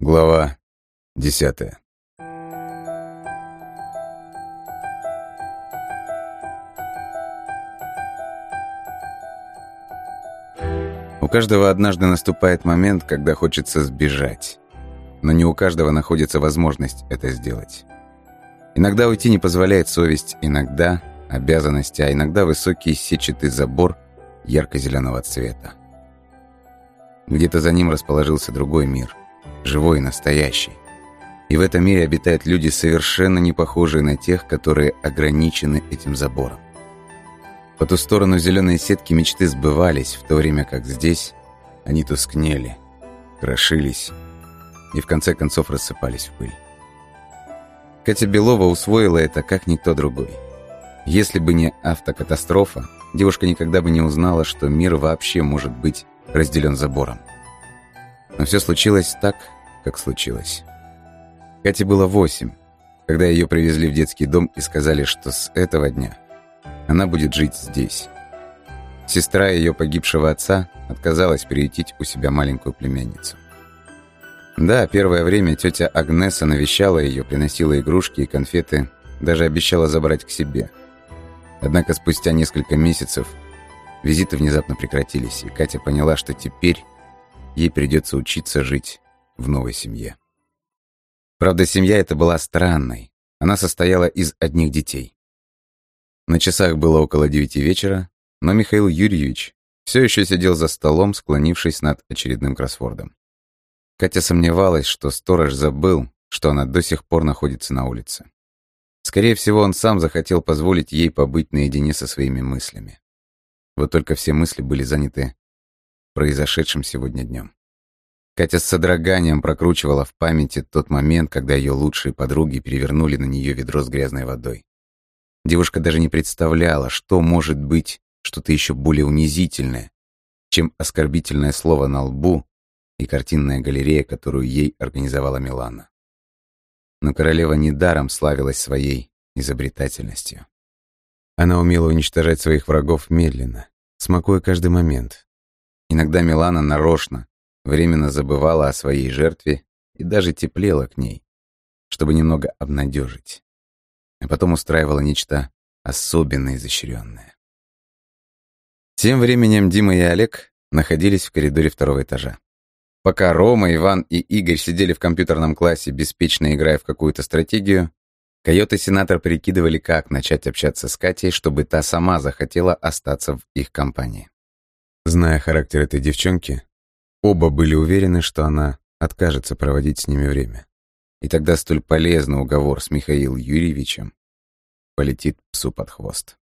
Глава десятая. У каждого однажды наступает момент, когда хочется сбежать. Но не у каждого находится возможность это сделать. Иногда уйти не позволяет совесть, иногда обязанности, а иногда высокий сетчатый забор ярко-зеленого цвета. Где-то за ним расположился другой мир, живой и настоящий. И в этом мире обитают люди, совершенно не похожие на тех, которые ограничены этим забором. По ту сторону зеленой сетки мечты сбывались, в то время как здесь они тускнели, крошились и в конце концов рассыпались в пыль. Катя Белова усвоила это как никто другой. Если бы не автокатастрофа, девушка никогда бы не узнала, что мир вообще может быть разделен забором. Но все случилось так, как случилось. Кате было восемь, когда ее привезли в детский дом и сказали, что с этого дня она будет жить здесь. Сестра ее погибшего отца отказалась приютить у себя маленькую племянницу. Да, первое время тетя Агнеса навещала ее, приносила игрушки и конфеты, даже обещала забрать к себе. Однако спустя несколько месяцев визиты внезапно прекратились, и Катя поняла, что теперь ей придется учиться жить в новой семье. Правда, семья эта была странной. Она состояла из одних детей. На часах было около девяти вечера, но Михаил Юрьевич все еще сидел за столом, склонившись над очередным кроссвордом. Катя сомневалась, что сторож забыл, что она до сих пор находится на улице. Скорее всего, он сам захотел позволить ей побыть наедине со своими мыслями. Вот только все мысли были заняты произошедшим сегодня днем. Катя с содроганием прокручивала в памяти тот момент, когда ее лучшие подруги перевернули на нее ведро с грязной водой. Девушка даже не представляла, что может быть что-то еще более унизительное, чем оскорбительное слово на лбу и картинная галерея, которую ей организовала Милана. Но королева недаром славилась своей изобретательностью. Она умела уничтожать своих врагов медленно, смакуя каждый момент, Иногда Милана нарочно, временно забывала о своей жертве и даже теплела к ней, чтобы немного обнадежить. А потом устраивала нечто особенно изощренное. Тем временем Дима и Олег находились в коридоре второго этажа. Пока Рома, Иван и Игорь сидели в компьютерном классе, беспечно играя в какую-то стратегию, Койот и Сенатор прикидывали, как начать общаться с Катей, чтобы та сама захотела остаться в их компании. Зная характер этой девчонки, оба были уверены, что она откажется проводить с ними время. И тогда столь полезный уговор с Михаилом Юрьевичем полетит псу под хвост.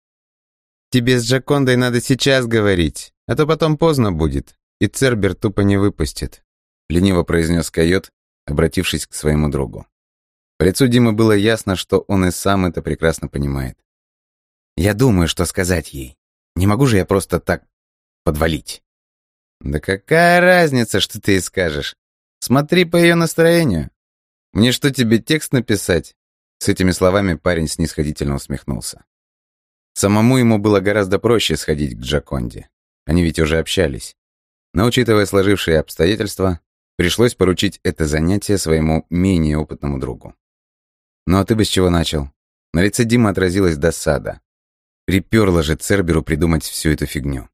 «Тебе с Джакондой надо сейчас говорить, а то потом поздно будет, и Цербер тупо не выпустит», лениво произнес койот, обратившись к своему другу. По лицу Димы было ясно, что он и сам это прекрасно понимает. «Я думаю, что сказать ей. Не могу же я просто так подвалить. Да какая разница, что ты ей скажешь? Смотри по ее настроению. Мне что, тебе текст написать? С этими словами парень снисходительно усмехнулся. Самому ему было гораздо проще сходить к Джаконде. Они ведь уже общались. Но, учитывая сложившие обстоятельства, пришлось поручить это занятие своему менее опытному другу. «Ну а ты бы с чего начал?» На лице Димы отразилась досада. Приперла же Церберу придумать всю эту фигню.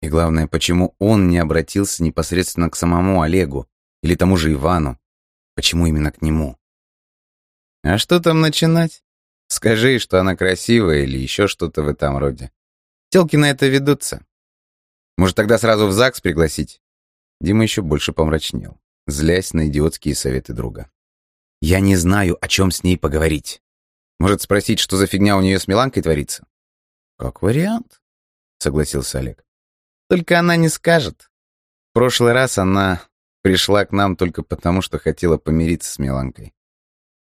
И главное, почему он не обратился непосредственно к самому Олегу или тому же Ивану? Почему именно к нему? А что там начинать? Скажи, что она красивая или еще что-то в этом роде. Телки на это ведутся. Может, тогда сразу в ЗАГС пригласить? Дима еще больше помрачнел, злясь на идиотские советы друга. Я не знаю, о чем с ней поговорить. Может, спросить, что за фигня у нее с Миланкой творится? Как вариант, согласился Олег. Только она не скажет. В прошлый раз она пришла к нам только потому, что хотела помириться с Миланкой.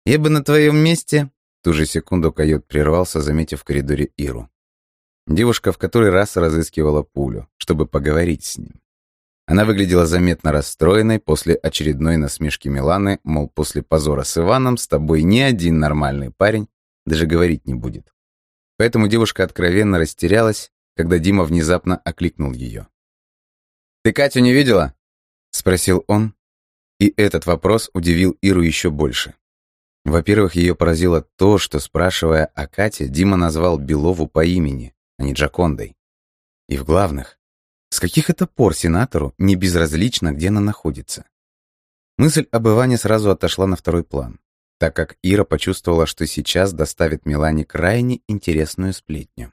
Я бы на твоем месте... Ту же секунду койот прервался, заметив в коридоре Иру. Девушка в который раз разыскивала пулю, чтобы поговорить с ним. Она выглядела заметно расстроенной после очередной насмешки Миланы, мол, после позора с Иваном с тобой ни один нормальный парень даже говорить не будет. Поэтому девушка откровенно растерялась когда Дима внезапно окликнул ее. «Ты Катю не видела?» — спросил он, И этот вопрос удивил Иру еще больше. Во-первых, ее поразило то, что, спрашивая о Кате, Дима назвал Белову по имени, а не Джакондой. И в главных, с каких это пор сенатору не безразлично, где она находится? Мысль об Иване сразу отошла на второй план, так как Ира почувствовала, что сейчас доставит Милане крайне интересную сплетню.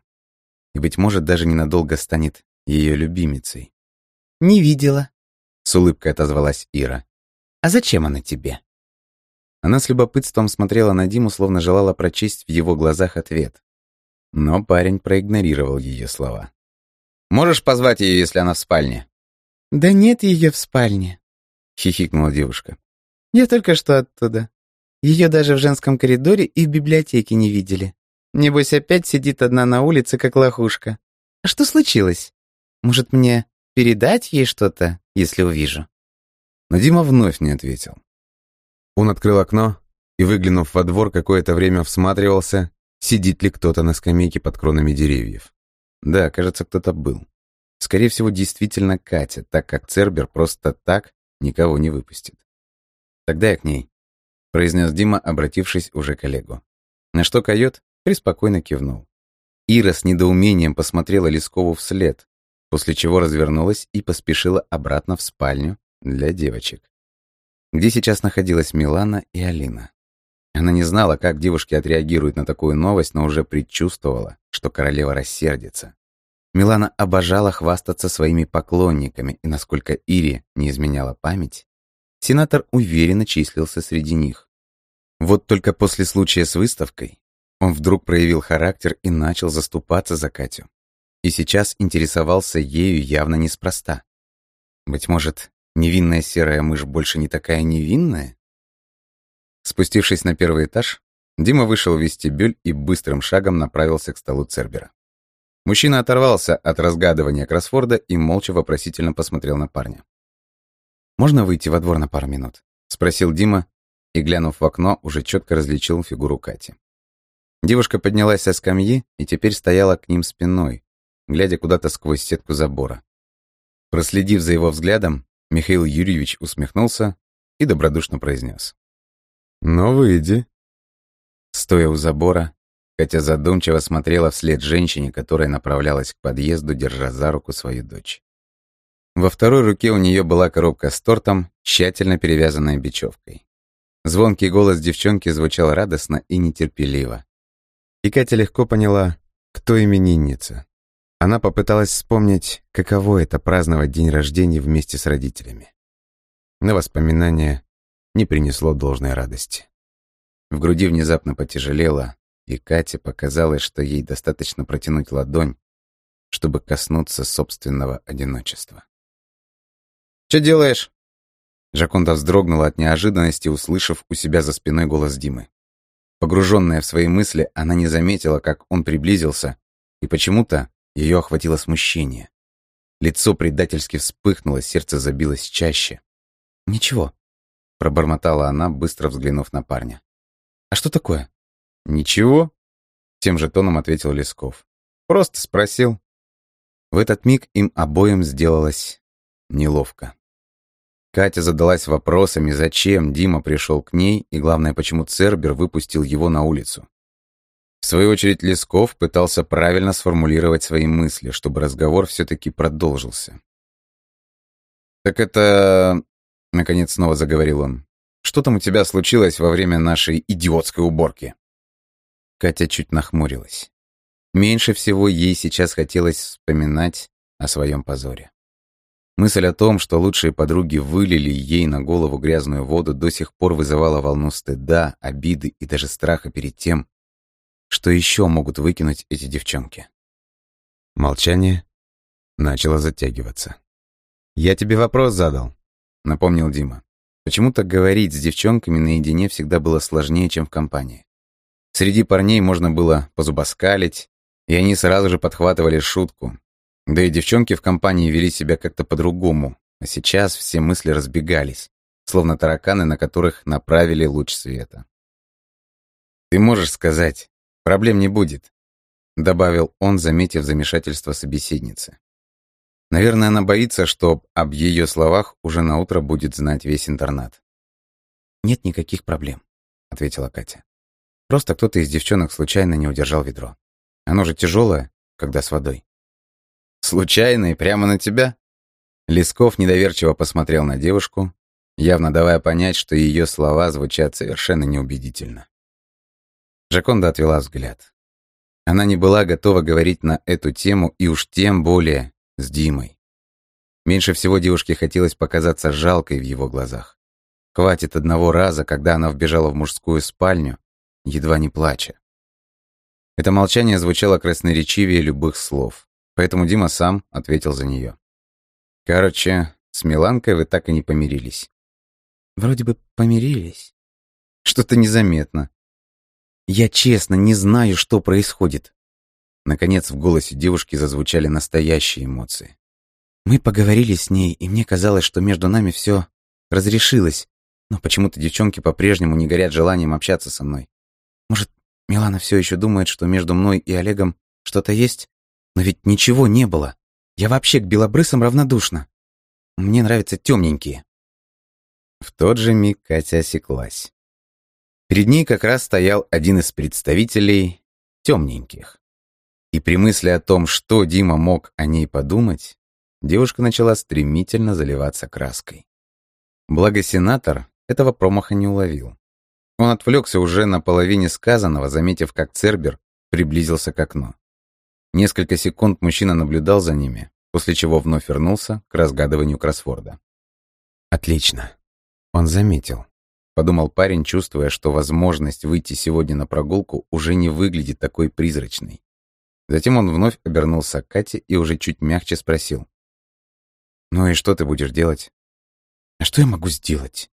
И, быть может, даже ненадолго станет ее любимицей. «Не видела», — с улыбкой отозвалась Ира. «А зачем она тебе?» Она с любопытством смотрела на Диму, словно желала прочесть в его глазах ответ. Но парень проигнорировал ее слова. «Можешь позвать ее, если она в спальне?» «Да нет ее в спальне», — хихикнула девушка. «Я только что оттуда. Ее даже в женском коридоре и в библиотеке не видели. Небось, опять сидит одна на улице, как лохушка. А что случилось? Может, мне передать ей что-то, если увижу?» Но Дима вновь не ответил. Он открыл окно и, выглянув во двор, какое-то время всматривался, сидит ли кто-то на скамейке под кронами деревьев. Да, кажется, кто-то был. Скорее всего, действительно Катя, так как Цербер просто так никого не выпустит. «Тогда я к ней», — произнес Дима, обратившись уже к коллегу. На что койот преспокойно кивнул. Ира с недоумением посмотрела Лескову вслед, после чего развернулась и поспешила обратно в спальню для девочек. Где сейчас находилась Милана и Алина? Она не знала, как девушки отреагируют на такую новость, но уже предчувствовала, что королева рассердится. Милана обожала хвастаться своими поклонниками, и насколько Ире не изменяла память, сенатор уверенно числился среди них. Вот только после случая с выставкой он вдруг проявил характер и начал заступаться за Катю. И сейчас интересовался ею явно неспроста. Быть может, невинная серая мышь больше не такая невинная? Спустившись на первый этаж, Дима вышел в вестибюль и быстрым шагом направился к столу Цербера. Мужчина оторвался от разгадывания кроссворда и молча вопросительно посмотрел на парня. «Можно выйти во двор на пару минут?» — спросил Дима и, глянув в окно, уже четко различил фигуру Кати. Девушка поднялась со скамьи и теперь стояла к ним спиной, глядя куда-то сквозь сетку забора. Проследив за его взглядом, Михаил Юрьевич усмехнулся и добродушно произнес. «Ну, выйди». Стоя у забора, Катя задумчиво смотрела вслед женщине, которая направлялась к подъезду, держа за руку свою дочь. Во второй руке у нее была коробка с тортом, тщательно перевязанная бечевкой. Звонкий голос девчонки звучал радостно и нетерпеливо. И Катя легко поняла, кто именинница. Она попыталась вспомнить, каково это праздновать день рождения вместе с родителями. Но воспоминание не принесло должной радости. В груди внезапно потяжелело, и Кате показалось, что ей достаточно протянуть ладонь, чтобы коснуться собственного одиночества. «Что делаешь?» Жаконда вздрогнула от неожиданности, услышав у себя за спиной голос Димы. Погруженная в свои мысли, она не заметила, как он приблизился, и почему-то ее охватило смущение. Лицо предательски вспыхнуло, сердце забилось чаще. «Ничего», — пробормотала она, быстро взглянув на парня. «А что такое?» «Ничего», — тем же тоном ответил Лесков. «Просто спросил». В этот миг им обоим сделалось неловко. Катя задалась вопросами, зачем Дима пришел к ней, и главное, почему Цербер выпустил его на улицу. В свою очередь Лесков пытался правильно сформулировать свои мысли, чтобы разговор все-таки продолжился. «Так это...» — наконец снова заговорил он. «Что там у тебя случилось во время нашей идиотской уборки?» Катя чуть нахмурилась. Меньше всего ей сейчас хотелось вспоминать о своем позоре. Мысль о том, что лучшие подруги вылили ей на голову грязную воду, до сих пор вызывала волну стыда, обиды и даже страха перед тем, что еще могут выкинуть эти девчонки. Молчание начало затягиваться. «Я тебе вопрос задал», — напомнил Дима. Почему-то говорить с девчонками наедине всегда было сложнее, чем в компании. Среди парней можно было позубоскалить, и они сразу же подхватывали шутку, да и девчонки в компании вели себя как-то по-другому, а сейчас все мысли разбегались, словно тараканы, на которых направили луч света. «Ты можешь сказать, проблем не будет», — добавил он, заметив замешательство собеседницы. Наверное, она боится, что об ее словах уже на утро будет знать весь интернат. «Нет никаких проблем», — ответила Катя. «Просто кто-то из девчонок случайно не удержал ведро. Оно же тяжелое, когда с водой». «Случайно и прямо на тебя?» Лесков недоверчиво посмотрел на девушку, явно давая понять, что ее слова звучат совершенно неубедительно. Жаконда отвела взгляд. Она не была готова говорить на эту тему и уж тем более с Димой. Меньше всего девушке хотелось показаться жалкой в его глазах. Хватит одного раза, когда она вбежала в мужскую спальню, едва не плача. Это молчание звучало красноречивее любых слов, поэтому Дима сам ответил за нее. Короче, с Миланкой вы так и не помирились. Вроде бы помирились. Что-то незаметно. Я честно не знаю, что происходит. Наконец в голосе девушки зазвучали настоящие эмоции. Мы поговорили с ней, и мне казалось, что между нами все разрешилось, но почему-то девчонки по-прежнему не горят желанием общаться со мной. Может, Милана все еще думает, что между мной и Олегом что-то есть? Но ведь ничего не было. Я вообще к белобрысам равнодушна. Мне нравятся темненькие. В тот же миг Катя осеклась. Перед ней как раз стоял один из представителей темненьких. И при мысли о том, что Дима мог о ней подумать, девушка начала стремительно заливаться краской. Благо сенатор этого промаха не уловил. Он отвлекся уже на половине сказанного, заметив, как Цербер приблизился к окну. Несколько секунд мужчина наблюдал за ними, после чего вновь вернулся к разгадыванию кроссворда. «Отлично. Он заметил», — подумал парень, чувствуя, что возможность выйти сегодня на прогулку уже не выглядит такой призрачной. Затем он вновь обернулся к Кате и уже чуть мягче спросил. «Ну и что ты будешь делать?» «А что я могу сделать?»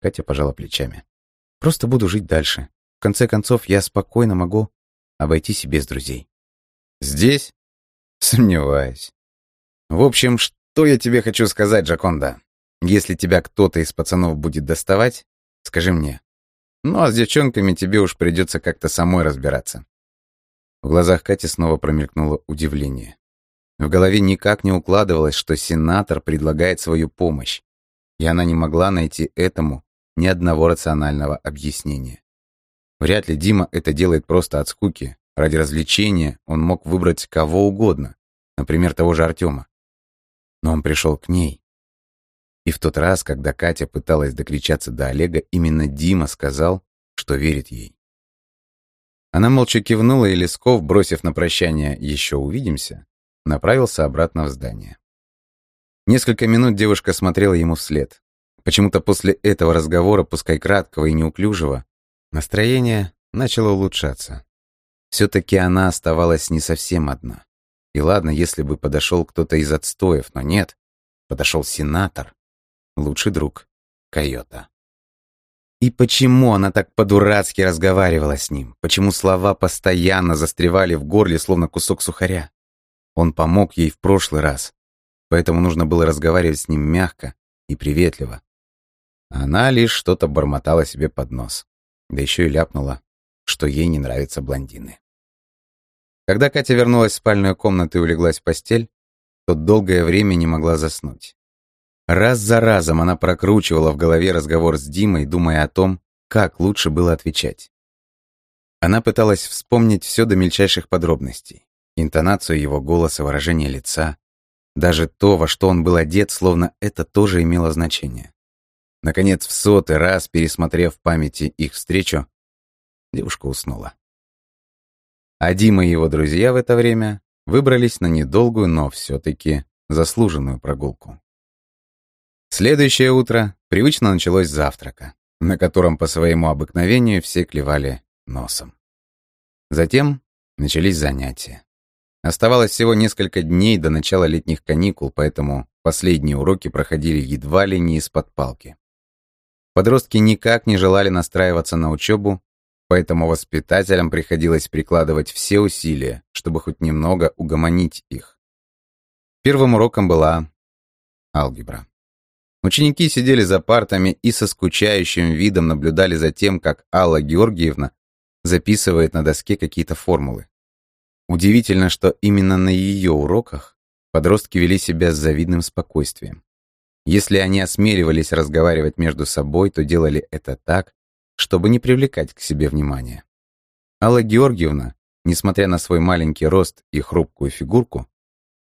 Катя пожала плечами. «Просто буду жить дальше. В конце концов, я спокойно могу обойтись и без друзей». Здесь? Сомневаюсь. В общем, что я тебе хочу сказать, Джаконда? Если тебя кто-то из пацанов будет доставать, скажи мне. Ну а с девчонками тебе уж придется как-то самой разбираться. В глазах Кати снова промелькнуло удивление. В голове никак не укладывалось, что сенатор предлагает свою помощь, и она не могла найти этому ни одного рационального объяснения. Вряд ли Дима это делает просто от скуки, Ради развлечения он мог выбрать кого угодно, например, того же Артема. Но он пришел к ней. И в тот раз, когда Катя пыталась докричаться до Олега, именно Дима сказал, что верит ей. Она молча кивнула, и Лесков, бросив на прощание «еще увидимся», направился обратно в здание. Несколько минут девушка смотрела ему вслед. Почему-то после этого разговора, пускай краткого и неуклюжего, настроение начало улучшаться. Все-таки она оставалась не совсем одна. И ладно, если бы подошел кто-то из отстоев, но нет. Подошел сенатор, лучший друг, койота. И почему она так по-дурацки разговаривала с ним? Почему слова постоянно застревали в горле, словно кусок сухаря? Он помог ей в прошлый раз, поэтому нужно было разговаривать с ним мягко и приветливо. Она лишь что-то бормотала себе под нос, да еще и ляпнула что ей не нравятся блондины. Когда Катя вернулась в спальную комнату и улеглась в постель, то долгое время не могла заснуть. Раз за разом она прокручивала в голове разговор с Димой, думая о том, как лучше было отвечать. Она пыталась вспомнить все до мельчайших подробностей. Интонацию его голоса, выражение лица. Даже то, во что он был одет, словно это тоже имело значение. Наконец, в сотый раз, пересмотрев в памяти их встречу, Девушка уснула. А Дима и его друзья в это время выбрались на недолгую, но все-таки заслуженную прогулку. Следующее утро привычно началось с завтрака, на котором по своему обыкновению все клевали носом. Затем начались занятия. Оставалось всего несколько дней до начала летних каникул, поэтому последние уроки проходили едва ли не из-под палки. Подростки никак не желали настраиваться на учебу Поэтому воспитателям приходилось прикладывать все усилия, чтобы хоть немного угомонить их. Первым уроком была алгебра. Ученики сидели за партами и со скучающим видом наблюдали за тем, как Алла Георгиевна записывает на доске какие-то формулы. Удивительно, что именно на ее уроках подростки вели себя с завидным спокойствием. Если они осмеливались разговаривать между собой, то делали это так, чтобы не привлекать к себе внимания. Алла Георгиевна, несмотря на свой маленький рост и хрупкую фигурку,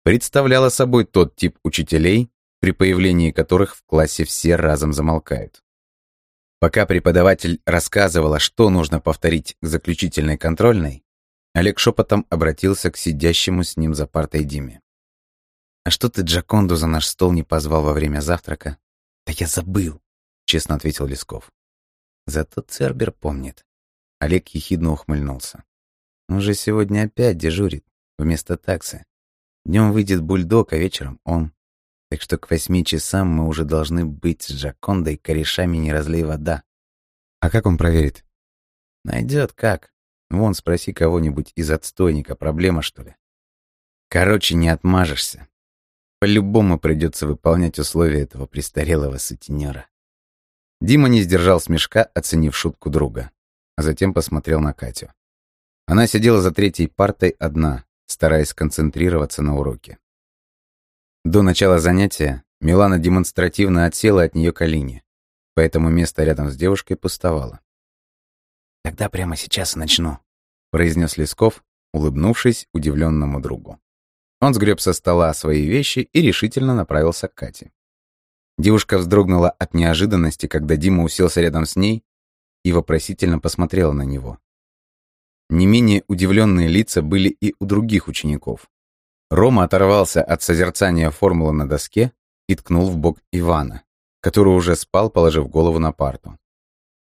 представляла собой тот тип учителей, при появлении которых в классе все разом замолкают. Пока преподаватель рассказывала, что нужно повторить к заключительной контрольной, Олег шепотом обратился к сидящему с ним за партой Диме. «А что ты Джаконду за наш стол не позвал во время завтрака?» «Да я забыл», — честно ответил Лесков. Зато Цербер помнит. Олег ехидно ухмыльнулся. Он же сегодня опять дежурит, вместо таксы. Днем выйдет бульдог, а вечером он. Так что к восьми часам мы уже должны быть с Джакондой корешами «Не разлей вода». А как он проверит? Найдет как. Вон, спроси кого-нибудь из отстойника, проблема что ли? Короче, не отмажешься. По-любому придется выполнять условия этого престарелого сутенера. Дима не сдержал смешка, оценив шутку друга, а затем посмотрел на Катю. Она сидела за третьей партой одна, стараясь концентрироваться на уроке. До начала занятия Милана демонстративно отсела от нее к поэтому место рядом с девушкой пустовало. «Тогда прямо сейчас начну», — произнес Лесков, улыбнувшись удивленному другу. Он сгреб со стола свои вещи и решительно направился к Кате. Девушка вздрогнула от неожиданности, когда Дима уселся рядом с ней и вопросительно посмотрела на него. Не менее удивленные лица были и у других учеников. Рома оторвался от созерцания формулы на доске и ткнул в бок Ивана, который уже спал, положив голову на парту.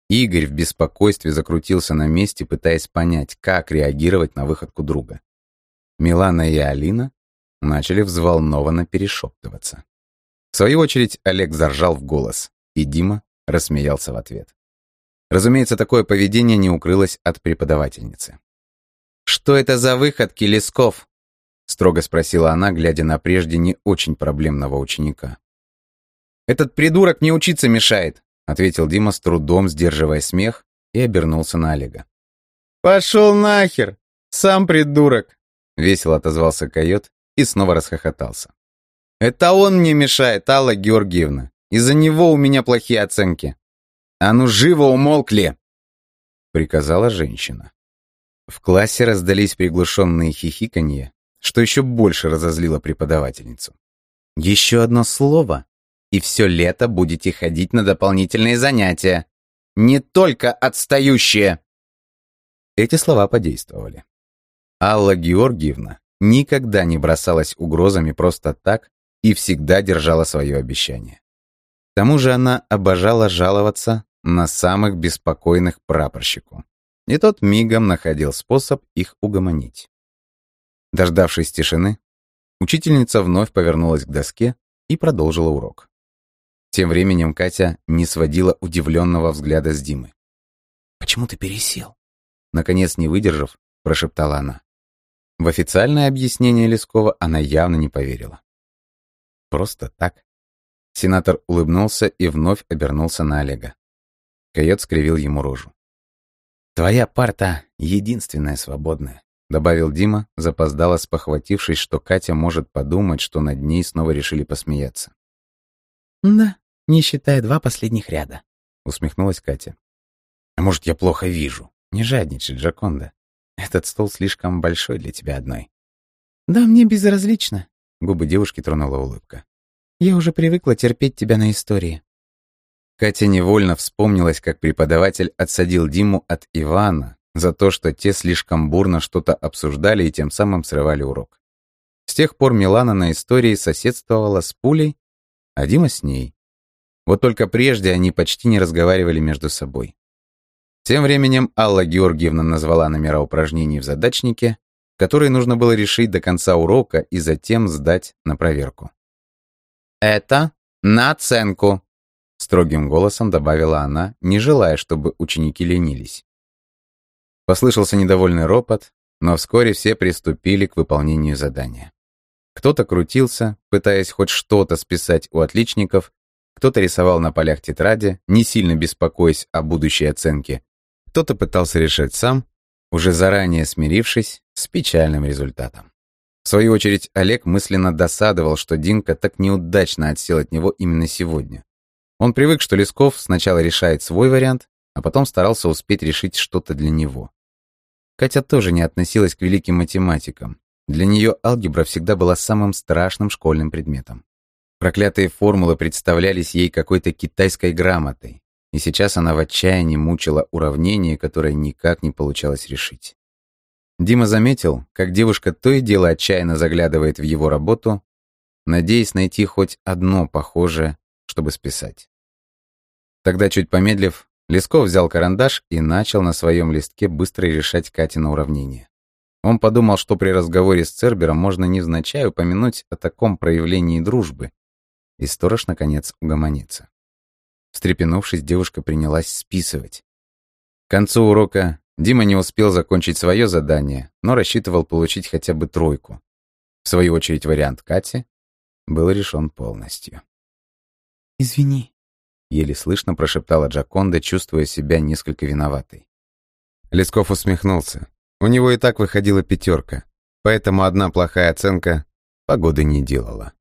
Игорь в беспокойстве закрутился на месте, пытаясь понять, как реагировать на выходку друга. Милана и Алина начали взволнованно перешептываться. В свою очередь Олег заржал в голос, и Дима рассмеялся в ответ. Разумеется, такое поведение не укрылось от преподавательницы. «Что это за выходки, Лесков?» — строго спросила она, глядя на прежде не очень проблемного ученика. «Этот придурок мне учиться мешает», — ответил Дима с трудом, сдерживая смех, и обернулся на Олега. «Пошел нахер! Сам придурок!» — весело отозвался койот и снова расхохотался. «Это он мне мешает, Алла Георгиевна. Из-за него у меня плохие оценки. А ну живо умолкли!» приказала женщина. В классе раздались приглушенные хихиканье, что еще больше разозлило преподавательницу. «Еще одно слово, и все лето будете ходить на дополнительные занятия. Не только отстающие!» Эти слова подействовали. Алла Георгиевна никогда не бросалась угрозами просто так и всегда держала свое обещание. К тому же она обожала жаловаться на самых беспокойных прапорщику. И тот мигом находил способ их угомонить. Дождавшись тишины, учительница вновь повернулась к доске и продолжила урок. Тем временем Катя не сводила удивленного взгляда с Димы. «Почему ты пересел?» Наконец, не выдержав, прошептала она. В официальное объяснение Лескова она явно не поверила. Просто так. Сенатор улыбнулся и вновь обернулся на Олега. Койот скривил ему рожу. «Твоя парта единственная свободная», — добавил Дима, запоздало спохватившись, что Катя может подумать, что над ней снова решили посмеяться. «Да, не считая два последних ряда», — усмехнулась Катя. «А может, я плохо вижу? Не жадничай, Джаконда. Этот стол слишком большой для тебя одной». «Да, мне безразлично», — губы девушки тронула улыбка. «Я уже привыкла терпеть тебя на истории». Катя невольно вспомнилась, как преподаватель отсадил Диму от Ивана за то, что те слишком бурно что-то обсуждали и тем самым срывали урок. С тех пор Милана на истории соседствовала с Пулей, а Дима с ней. Вот только прежде они почти не разговаривали между собой. Тем временем Алла Георгиевна назвала номера упражнений в задачнике, которые нужно было решить до конца урока и затем сдать на проверку. «Это на оценку», — строгим голосом добавила она, не желая, чтобы ученики ленились. Послышался недовольный ропот, но вскоре все приступили к выполнению задания. Кто-то крутился, пытаясь хоть что-то списать у отличников, кто-то рисовал на полях тетради, не сильно беспокоясь о будущей оценке, кто-то пытался решать сам, уже заранее смирившись с печальным результатом. В свою очередь, Олег мысленно досадовал, что Динка так неудачно отсел от него именно сегодня. Он привык, что Лесков сначала решает свой вариант, а потом старался успеть решить что-то для него. Катя тоже не относилась к великим математикам. Для нее алгебра всегда была самым страшным школьным предметом. Проклятые формулы представлялись ей какой-то китайской грамотой, и сейчас она в отчаянии мучила уравнение, которое никак не получалось решить. Дима заметил, как девушка то и дело отчаянно заглядывает в его работу, надеясь найти хоть одно похожее, чтобы списать. Тогда, чуть помедлив, Лесков взял карандаш и начал на своем листке быстро решать Катина уравнение. Он подумал, что при разговоре с Цербером можно невзначай упомянуть о таком проявлении дружбы, и сторож, наконец, угомонится. Встрепенувшись, девушка принялась списывать. К концу урока Дима не успел закончить свое задание, но рассчитывал получить хотя бы тройку. В свою очередь, вариант Кати был решен полностью. «Извини», Еле слышно прошептала Джаконда, чувствуя себя несколько виноватой. Лесков усмехнулся. У него и так выходила пятерка, поэтому одна плохая оценка погоды не делала.